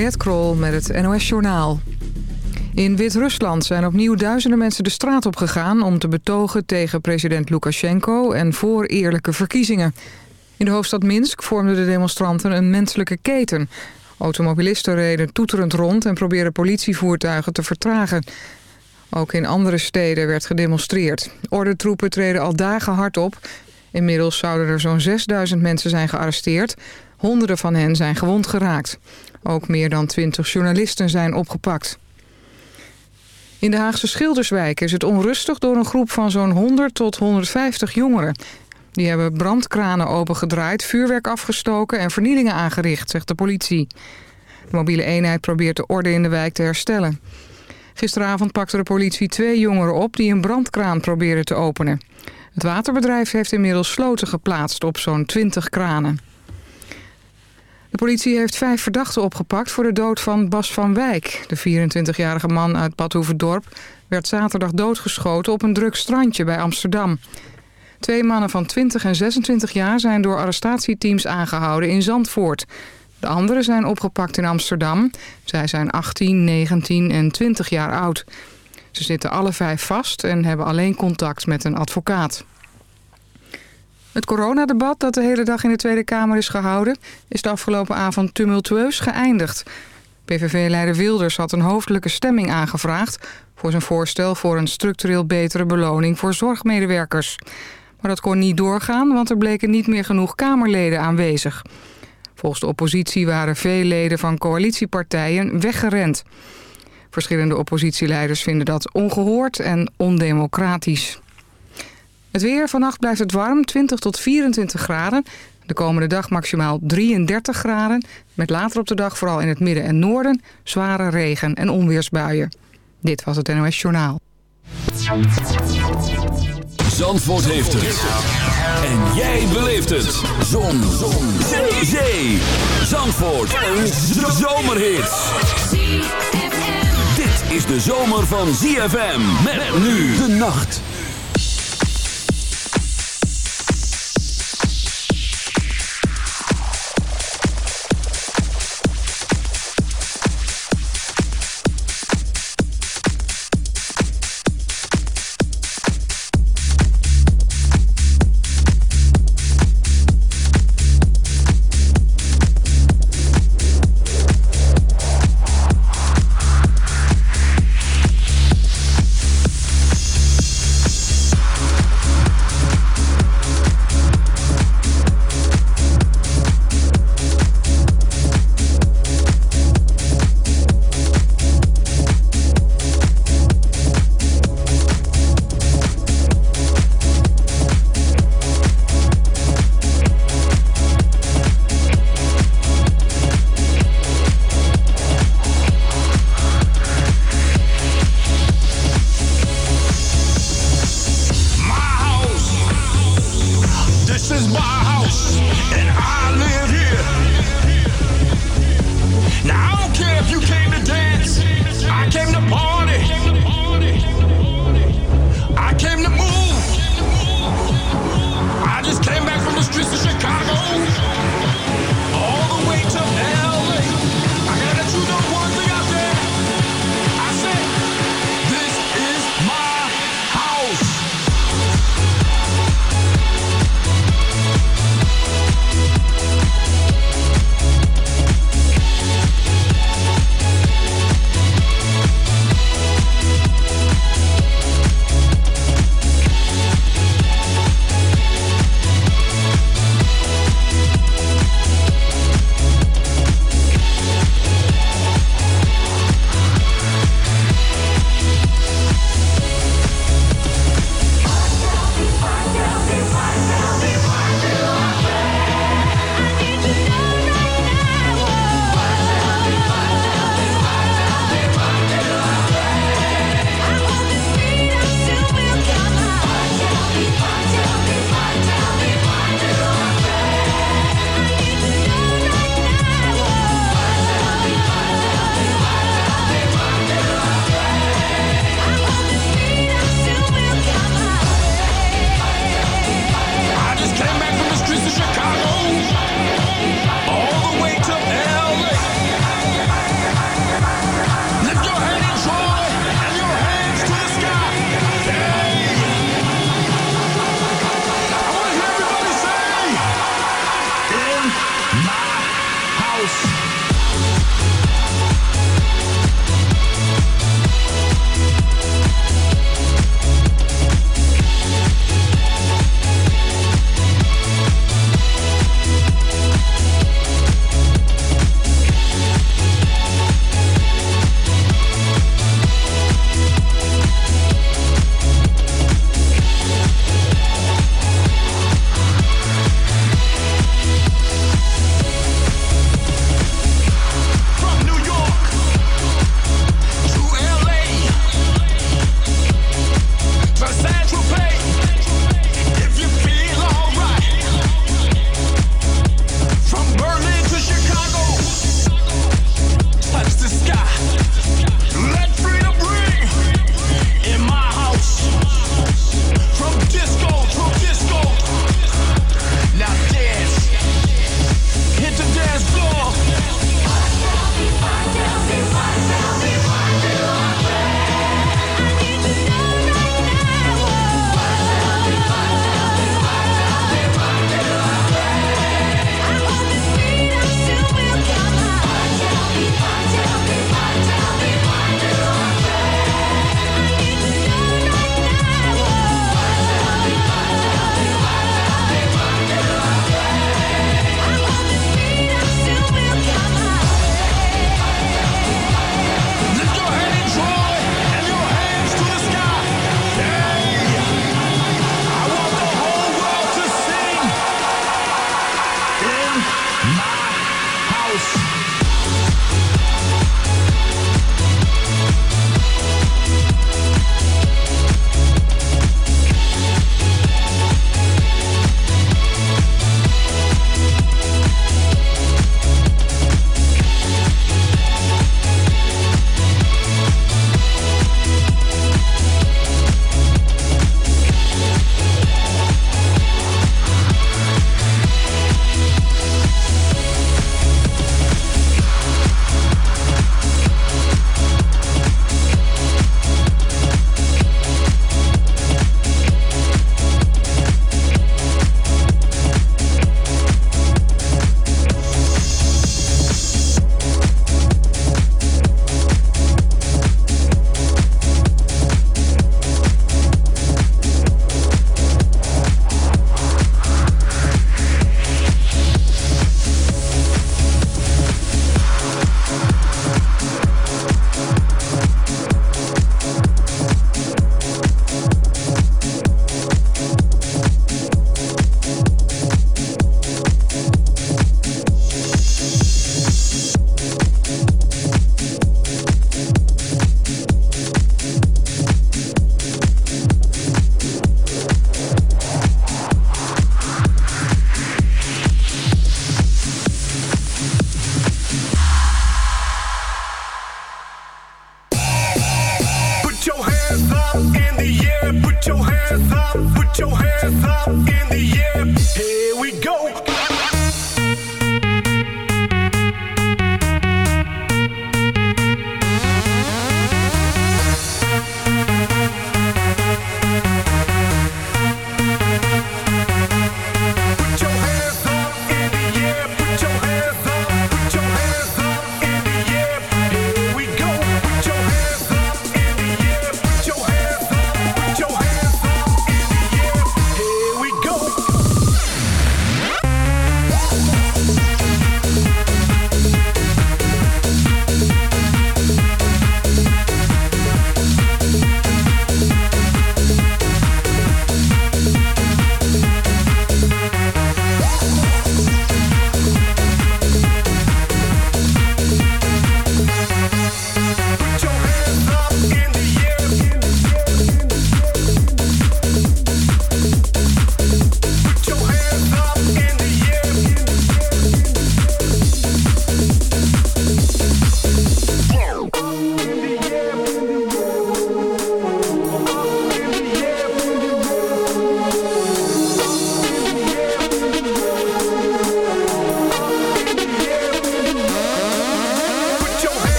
Mariette Krol met het NOS Journaal. In Wit-Rusland zijn opnieuw duizenden mensen de straat op gegaan... om te betogen tegen president Lukashenko en voor eerlijke verkiezingen. In de hoofdstad Minsk vormden de demonstranten een menselijke keten. Automobilisten reden toeterend rond en probeerden politievoertuigen te vertragen. Ook in andere steden werd gedemonstreerd. Ordentroepen treden al dagen hard op. Inmiddels zouden er zo'n 6000 mensen zijn gearresteerd. Honderden van hen zijn gewond geraakt. Ook meer dan 20 journalisten zijn opgepakt. In de Haagse Schilderswijk is het onrustig door een groep van zo'n 100 tot 150 jongeren. Die hebben brandkranen opengedraaid, vuurwerk afgestoken en vernielingen aangericht, zegt de politie. De mobiele eenheid probeert de orde in de wijk te herstellen. Gisteravond pakte de politie twee jongeren op die een brandkraan probeerden te openen. Het waterbedrijf heeft inmiddels sloten geplaatst op zo'n 20 kranen. De politie heeft vijf verdachten opgepakt voor de dood van Bas van Wijk. De 24-jarige man uit Badhoevedorp werd zaterdag doodgeschoten op een druk strandje bij Amsterdam. Twee mannen van 20 en 26 jaar zijn door arrestatieteams aangehouden in Zandvoort. De anderen zijn opgepakt in Amsterdam. Zij zijn 18, 19 en 20 jaar oud. Ze zitten alle vijf vast en hebben alleen contact met een advocaat. Het coronadebat dat de hele dag in de Tweede Kamer is gehouden... is de afgelopen avond tumultueus geëindigd. PVV-leider Wilders had een hoofdelijke stemming aangevraagd... voor zijn voorstel voor een structureel betere beloning voor zorgmedewerkers. Maar dat kon niet doorgaan, want er bleken niet meer genoeg Kamerleden aanwezig. Volgens de oppositie waren veel leden van coalitiepartijen weggerend. Verschillende oppositieleiders vinden dat ongehoord en ondemocratisch. Het weer, vannacht blijft het warm, 20 tot 24 graden. De komende dag maximaal 33 graden. Met later op de dag, vooral in het midden en noorden, zware regen- en onweersbuien. Dit was het NOS Journaal. Zandvoort heeft het. En jij beleeft het. Zon. Zon. Zee. Zee. Zandvoort. Een zomerhit. Dit is de zomer van ZFM. Met nu de nacht.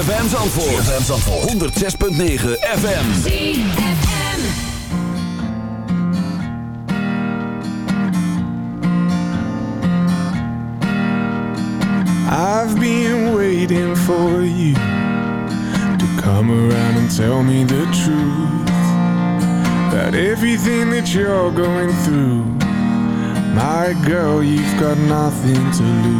ZFM Zandvoort. ZFM Zandvoort. 106.9 FM. ZFM. I've been waiting for you to come around and tell me the truth about everything that you're going through. My girl, you've got nothing to lose.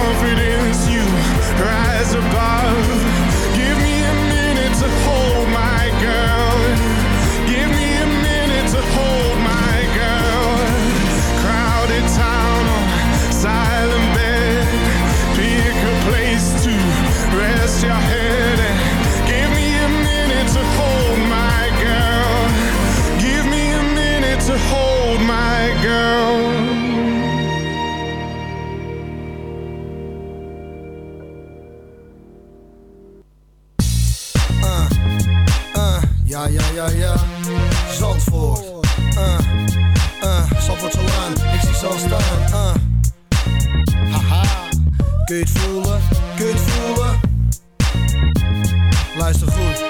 Confidence. Ja, ja. Zandvoort. Uh, uh. Ik zie zo staan. Uh. Haha. Kun je het voelen? Kun je het voelen? Luister goed.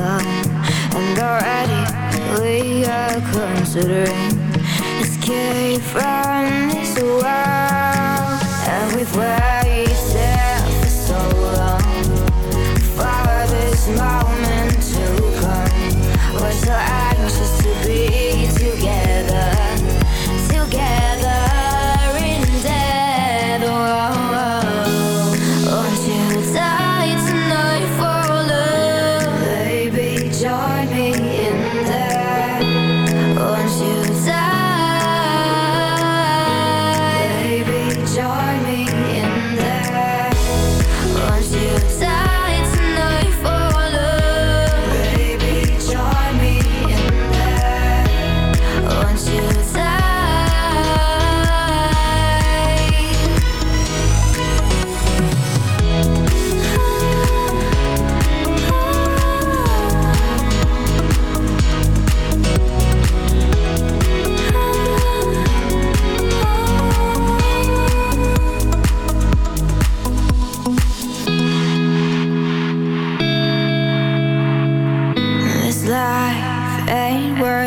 and already we are considering escape from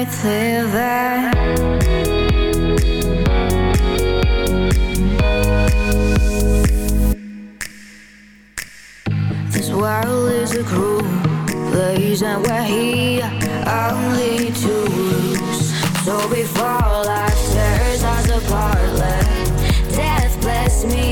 This world is a cruel place, and we're here only to lose. So before life tears us apart, let death bless me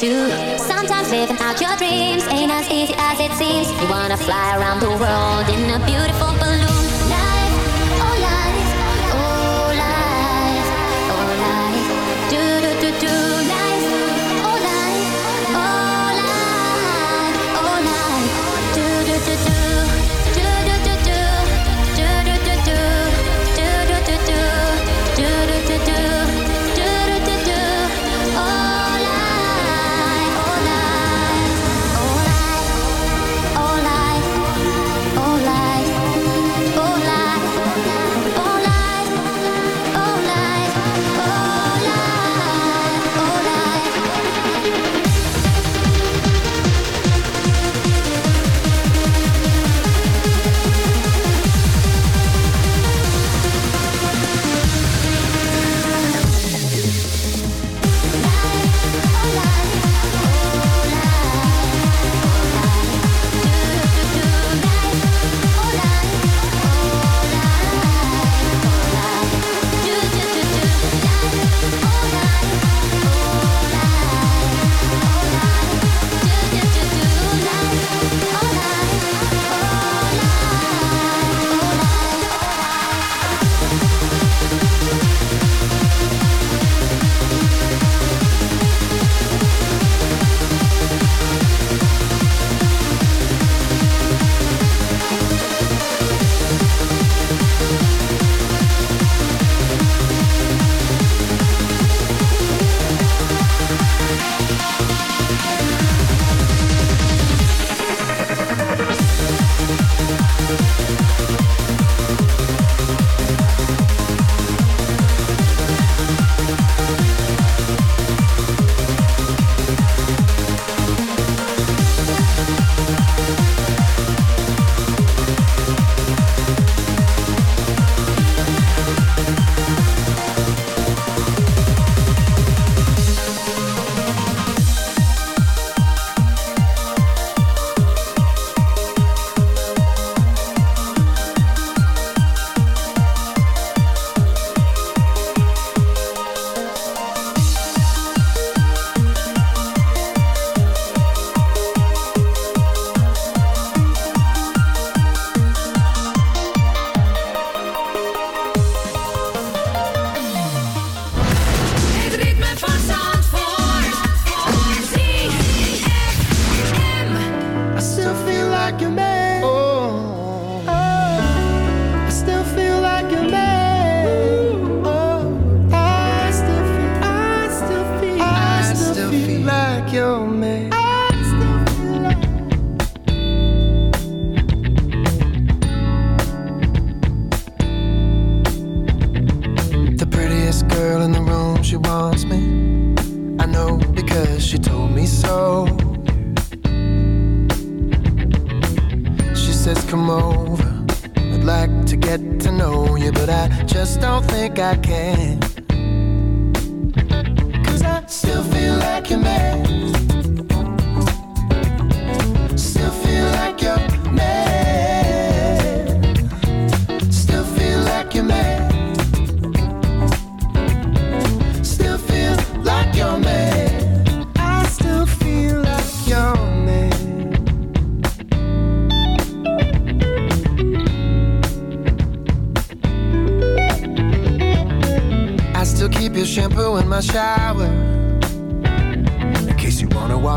do. Sometimes living out your dreams ain't as easy as it seems. You wanna fly around the world in a beautiful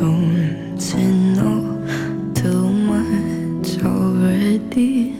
don't you know too much already?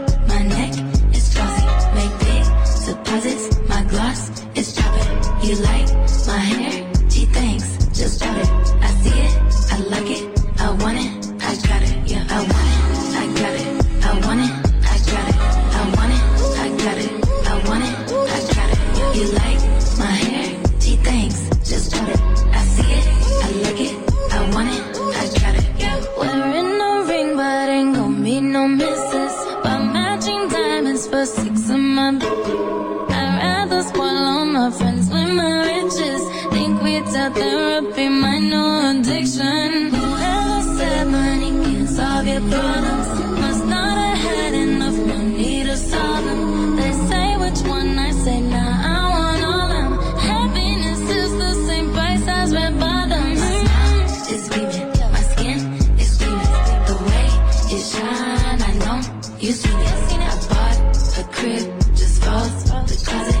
you like crib, just falls off the closet.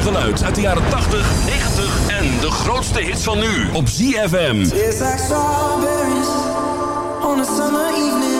beste geluid uit de jaren 80, 90 en de grootste hits van nu op ZFM. It's like on a summer evening.